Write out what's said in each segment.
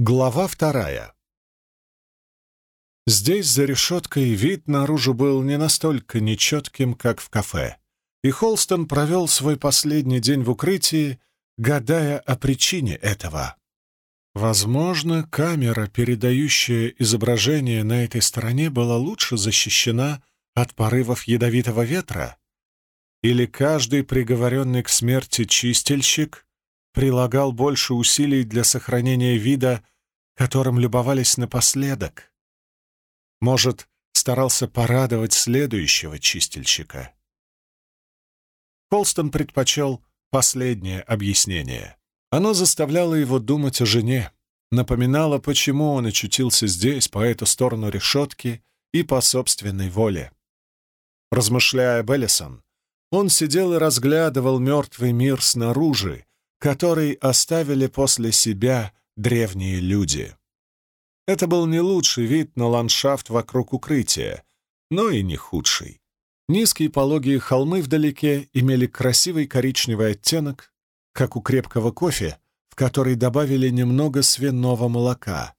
Глава вторая. Здесь, за решеткой, вид наружу был не настолько нечетким, как в кафе, и Холстон провел свой последний день в укрытии, гадая о причине этого. Возможно, камера, передающая изображение на этой стороне, была лучше защищена от порывов ядовитого ветра? Или каждый приговоренный к смерти чистильщик прилагал больше усилий для сохранения вида, которым любовались напоследок. Может, старался порадовать следующего чистильщика. Холстон предпочел последнее объяснение. Оно заставляло его думать о жене, напоминало, почему он очутился здесь, по эту сторону решетки и по собственной воле. Размышляя об Эллисон, он сидел и разглядывал мертвый мир снаружи, который оставили после себя древние люди. Это был не лучший вид на ландшафт вокруг укрытия, но и не худший. Низкие пологие холмы вдалеке имели красивый коричневый оттенок, как у крепкого кофе, в который добавили немного свиного молока.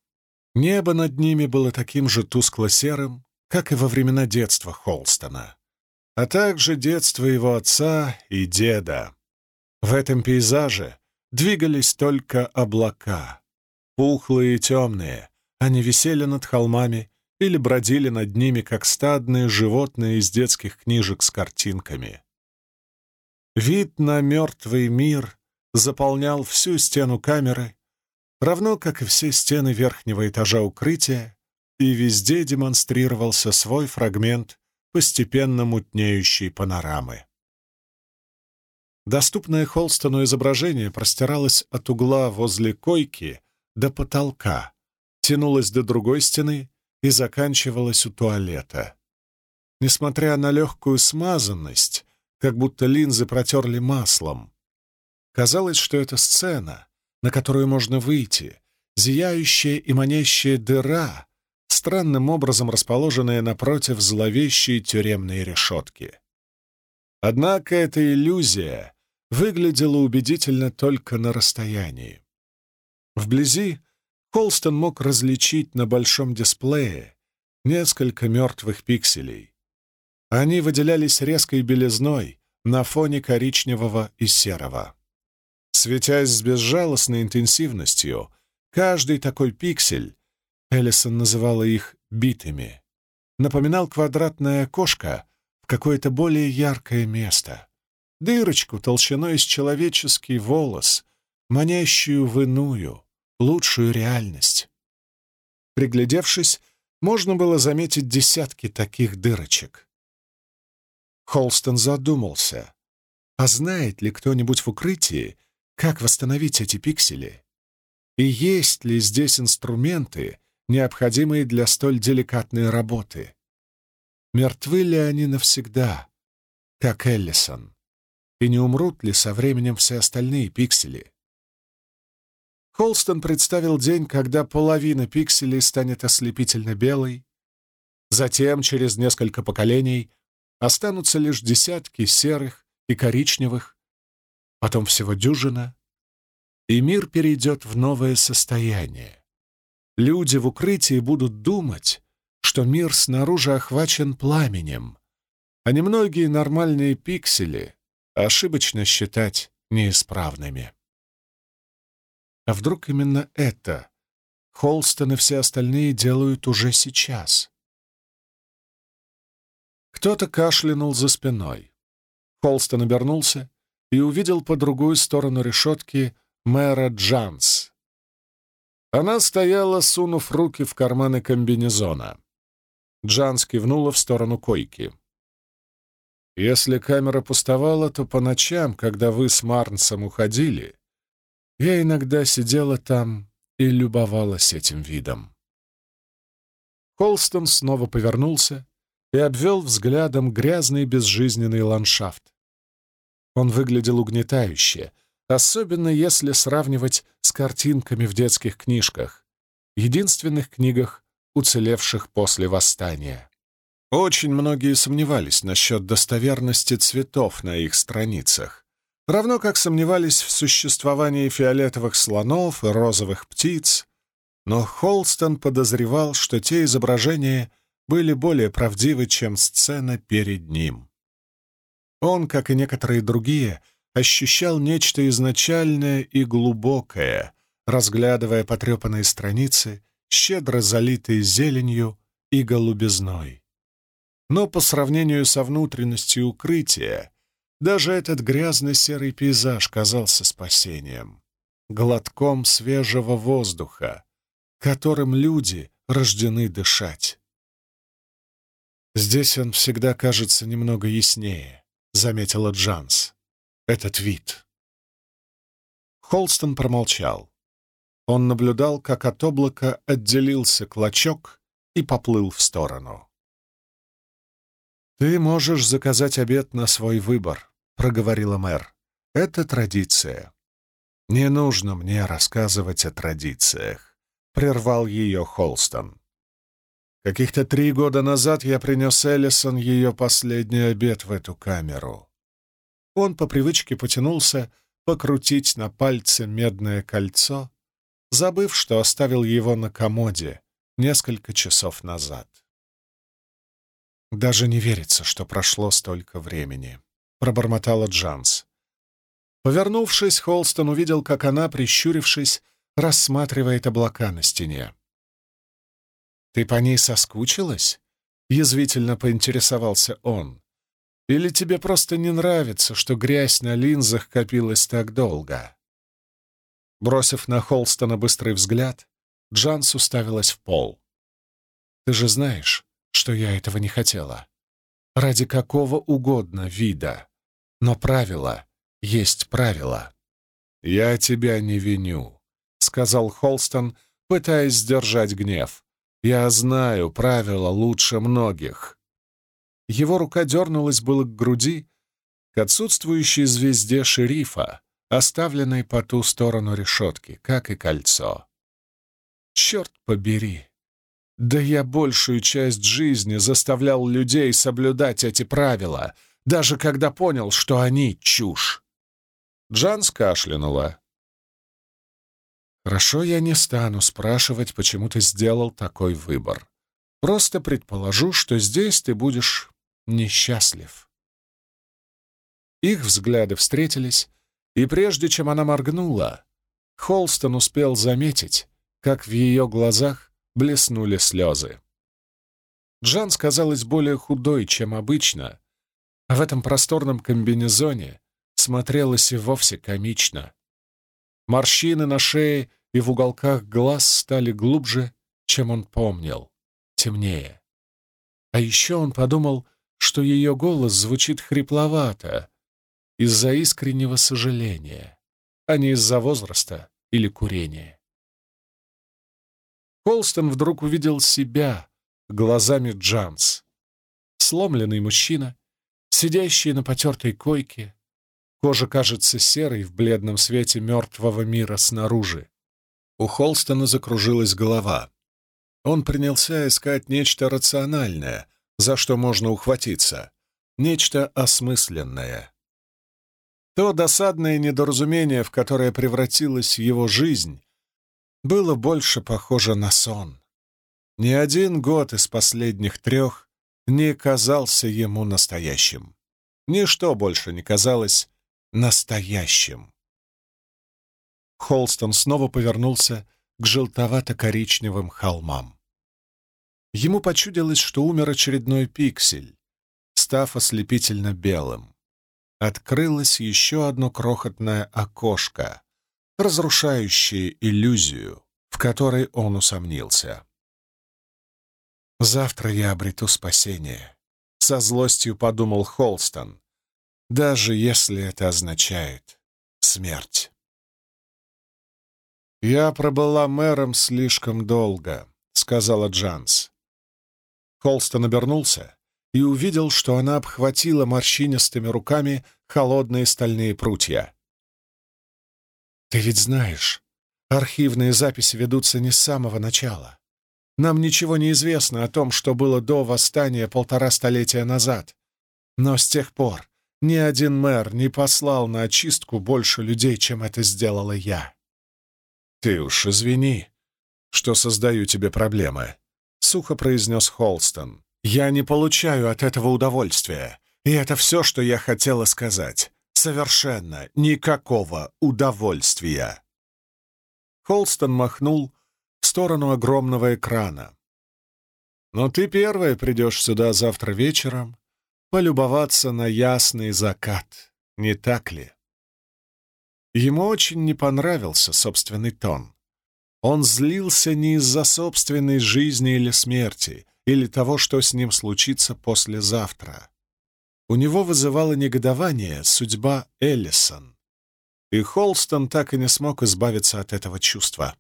Небо над ними было таким же тускло-серым, как и во времена детства Холстона, а также детство его отца и деда. В этом пейзаже двигались только облака. Пухлые и темные, они висели над холмами или бродили над ними, как стадные животные из детских книжек с картинками. Вид на мертвый мир заполнял всю стену камеры, равно как и все стены верхнего этажа укрытия, и везде демонстрировался свой фрагмент постепенно мутнеющей панорамы. Доступное Холстону изображение простиралось от угла возле койки до потолка, тянулось до другой стены и заканчивалось у туалета. Несмотря на легкую смазанность, как будто линзы протерли маслом, казалось, что это сцена, на которую можно выйти, зияющая и манящая дыра, странным образом расположенная напротив зловещей тюремной решетки. Однако эта иллюзия выглядело убедительно только на расстоянии. Вблизи Холстон мог различить на большом дисплее несколько мертвых пикселей. Они выделялись резкой белизной на фоне коричневого и серого. Светясь с безжалостной интенсивностью, каждый такой пиксель, Эллисон называла их битыми, напоминал квадратное окошко в какое-то более яркое место дырочку толщиной с человеческий волос, манящую в иную, лучшую реальность. Приглядевшись, можно было заметить десятки таких дырочек. Холстон задумался, а знает ли кто-нибудь в укрытии, как восстановить эти пиксели? И есть ли здесь инструменты, необходимые для столь деликатной работы? Мертвы ли они навсегда, как Эллисон? И не умрут ли со временем все остальные пиксели. Холстон представил день, когда половина пикселей станет ослепительно белой, затем, через несколько поколений, останутся лишь десятки серых и коричневых, потом всего дюжина, и мир перейдет в новое состояние. Люди в укрытии будут думать, что мир снаружи охвачен пламенем, а немногие нормальные пиксели ошибочно считать неисправными. А вдруг именно это Холстон и все остальные делают уже сейчас? Кто-то кашлянул за спиной. Холстон обернулся и увидел по другую сторону решетки мэра Джанс. Она стояла, сунув руки в карманы комбинезона. Джанс кивнула в сторону койки. Если камера пустовала, то по ночам, когда вы с Марнсом уходили, я иногда сидела там и любовалась этим видом. Холстон снова повернулся и обвел взглядом грязный безжизненный ландшафт. Он выглядел угнетающе, особенно если сравнивать с картинками в детских книжках, единственных книгах, уцелевших после восстания. Очень многие сомневались насчет достоверности цветов на их страницах, равно как сомневались в существовании фиолетовых слонов и розовых птиц, Но Холстон подозревал, что те изображения были более правдивы, чем сцена перед ним. Он, как и некоторые другие, ощущал нечто изначальное и глубокое, разглядывая потрепанные страницы, щедро залитые зеленью и голубизной. Но по сравнению со внутренностью укрытия, даже этот грязно-серый пейзаж казался спасением, глотком свежего воздуха, которым люди рождены дышать. «Здесь он всегда кажется немного яснее», — заметила Джанс. «Этот вид». Холстон промолчал. Он наблюдал, как от облака отделился клочок и поплыл в сторону. «Ты можешь заказать обед на свой выбор», — проговорила мэр. «Это традиция». «Не нужно мне рассказывать о традициях», — прервал ее Холстон. «Каких-то три года назад я принес Эллисон ее последний обед в эту камеру». Он по привычке потянулся покрутить на пальце медное кольцо, забыв, что оставил его на комоде несколько часов назад. «Даже не верится, что прошло столько времени», — пробормотала Джанс. Повернувшись, Холстон увидел, как она, прищурившись, рассматривает облака на стене. «Ты по ней соскучилась?» — язвительно поинтересовался он. «Или тебе просто не нравится, что грязь на линзах копилась так долго?» Бросив на Холстона быстрый взгляд, Джанс уставилась в пол. «Ты же знаешь, что я этого не хотела. Ради какого угодно вида. Но правило есть правило». «Я тебя не виню», — сказал Холстон, пытаясь сдержать гнев. «Я знаю правила лучше многих». Его рука дернулась было к груди, к отсутствующей звезде шерифа, оставленной по ту сторону решетки, как и кольцо. Черт побери! Да я большую часть жизни заставлял людей соблюдать эти правила, даже когда понял, что они чушь. Джан скашлянула. «Хорошо, я не стану спрашивать, почему ты сделал такой выбор. Просто предположу, что здесь ты будешь несчастлив». Их взгляды встретились, и прежде чем она моргнула, Холстон успел заметить, как в ее глазах блеснули слезы. Джан казалась более худой, чем обычно, а в этом просторном комбинезоне смотрелась и вовсе комично. Морщины на шее и в уголках глаз стали глубже, чем он помнил, темнее. А еще он подумал, что ее голос звучит хрипловато, из-за искреннего сожаления, а не из-за возраста или курения. Холстон вдруг увидел себя глазами Джанс. Сломленный мужчина, сидящий на потертой койке, кожа кажется серой в бледном свете мертвого мира снаружи. У Холстона закружилась голова. Он принялся искать нечто рациональное, за что можно ухватиться, нечто осмысленное. То досадное недоразумение, в которое превратилась его жизнь, было больше похоже на сон. Ни один год из последних трех не казался ему настоящим. Ничто больше не казалось настоящим. Холстон снова повернулся к желтовато-коричневым холмам. Ему почудилось, что умер очередной пиксель, став ослепительно белым открылось еще одно крохотное окошко, разрушающее иллюзию, в которой он усомнился. «Завтра я обрету спасение», — со злостью подумал Холстон, даже если это означает смерть. «Я пробыла мэром слишком долго», — сказала Джанс. Холстон обернулся и увидел, что она обхватила морщинистыми руками холодные стальные прутья. «Ты ведь знаешь, архивные записи ведутся не с самого начала. Нам ничего не известно о том, что было до восстания полтора столетия назад. Но с тех пор ни один мэр не послал на очистку больше людей, чем это сделала я. Ты уж извини, что создаю тебе проблемы», — сухо произнес Холстон. «Я не получаю от этого удовольствия, и это все, что я хотела сказать. Совершенно никакого удовольствия». Холстон махнул в сторону огромного экрана. «Но ты первая придешь сюда завтра вечером полюбоваться на ясный закат, не так ли?» Ему очень не понравился собственный тон. Он злился не из-за собственной жизни или смерти, или того, что с ним случится послезавтра. У него вызывало негодование судьба Эллисон. И Холстон так и не смог избавиться от этого чувства.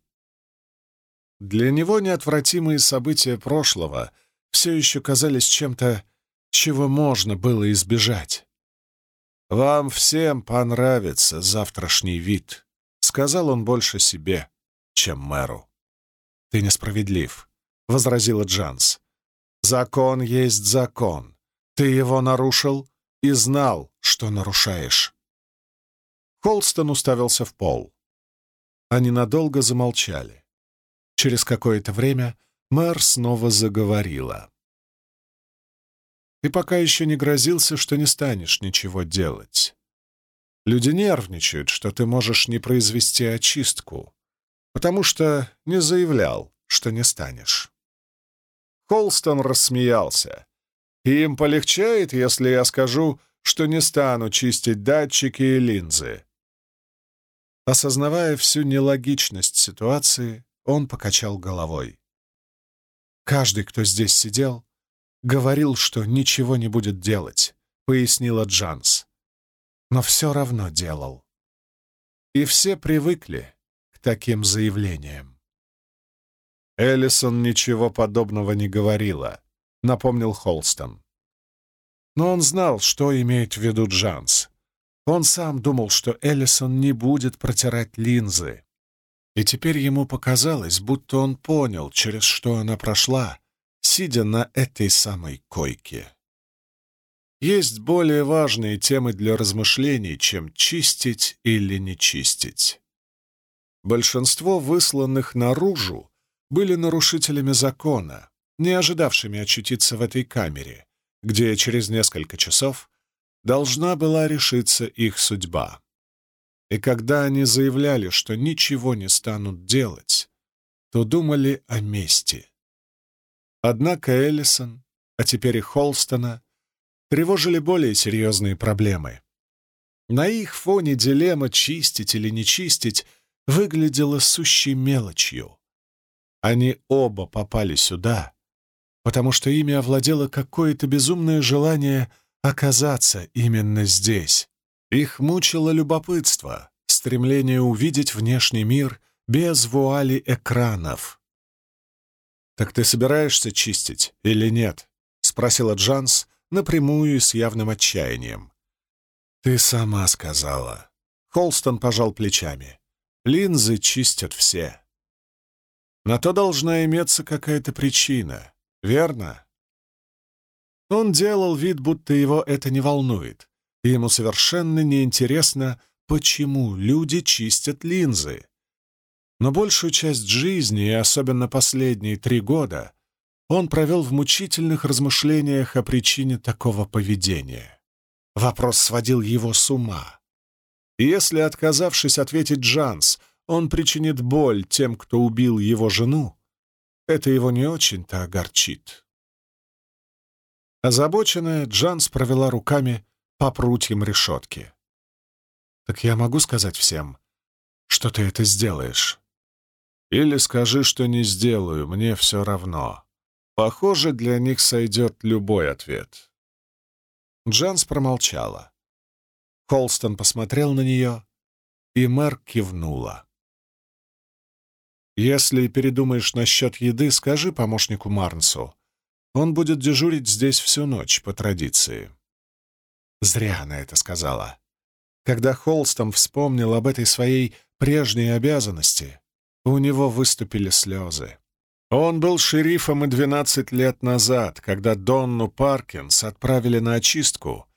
Для него неотвратимые события прошлого все еще казались чем-то, чего можно было избежать. «Вам всем понравится завтрашний вид», — сказал он больше себе чем мэру. «Ты несправедлив», — возразила Джанс. «Закон есть закон. Ты его нарушил и знал, что нарушаешь». Холстон уставился в пол. Они надолго замолчали. Через какое-то время мэр снова заговорила. «Ты пока еще не грозился, что не станешь ничего делать. Люди нервничают, что ты можешь не произвести очистку потому что не заявлял, что не станешь. Холстон рассмеялся. «Им полегчает, если я скажу, что не стану чистить датчики и линзы». Осознавая всю нелогичность ситуации, он покачал головой. «Каждый, кто здесь сидел, говорил, что ничего не будет делать», — пояснила Джанс. «Но все равно делал. И все привыкли, таким заявлением. Эллисон ничего подобного не говорила, напомнил Холстон. Но он знал, что имеет в виду Джанс. Он сам думал, что Эллисон не будет протирать линзы. И теперь ему показалось, будто он понял, через что она прошла, сидя на этой самой койке. Есть более важные темы для размышлений, чем чистить или не чистить. Большинство высланных наружу были нарушителями закона, не ожидавшими очутиться в этой камере, где через несколько часов должна была решиться их судьба. И когда они заявляли, что ничего не станут делать, то думали о мести. Однако Эллисон, а теперь и Холстона, тревожили более серьезные проблемы. На их фоне дилемма чистить или не чистить выглядела сущей мелочью. Они оба попали сюда, потому что ими овладело какое-то безумное желание оказаться именно здесь. Их мучило любопытство, стремление увидеть внешний мир без вуали экранов. «Так ты собираешься чистить или нет?» — спросила Джанс напрямую и с явным отчаянием. «Ты сама сказала». Холстон пожал плечами. Линзы чистят все. На то должна иметься какая-то причина, верно? Он делал вид, будто его это не волнует, и ему совершенно неинтересно, почему люди чистят линзы. Но большую часть жизни, и особенно последние три года, он провел в мучительных размышлениях о причине такого поведения. Вопрос сводил его с ума. Если, отказавшись ответить Джанс, он причинит боль тем, кто убил его жену, это его не очень-то огорчит. Озабоченная, Джанс провела руками по прутьям решетки. «Так я могу сказать всем, что ты это сделаешь?» «Или скажи, что не сделаю, мне все равно. Похоже, для них сойдет любой ответ». Джанс промолчала. Холстон посмотрел на нее, и мэр кивнула. «Если передумаешь насчет еды, скажи помощнику Марнсу. Он будет дежурить здесь всю ночь, по традиции». Зря она это сказала. Когда Холстон вспомнил об этой своей прежней обязанности, у него выступили слезы. Он был шерифом и 12 лет назад, когда Донну Паркинс отправили на очистку,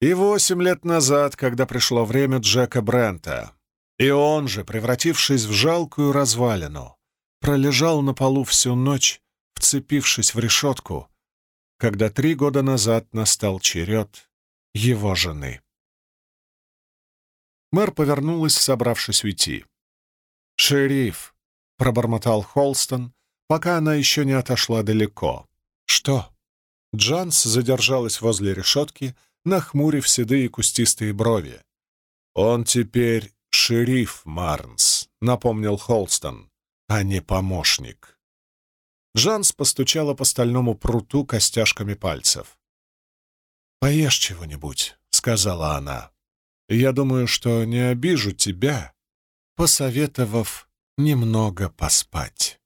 и восемь лет назад, когда пришло время Джека Брента. И он же, превратившись в жалкую развалину, пролежал на полу всю ночь, вцепившись в решетку, когда три года назад настал черед его жены. Мэр повернулась, собравшись уйти. «Шериф!» — пробормотал Холстон, пока она еще не отошла далеко. «Что?» Джанс задержалась возле решетки, нахмурив седые кустистые брови. «Он теперь шериф Марнс», — напомнил Холстон, — «а не помощник». Джанс постучала по стальному пруту костяшками пальцев. «Поешь чего-нибудь», — сказала она. «Я думаю, что не обижу тебя, посоветовав немного поспать».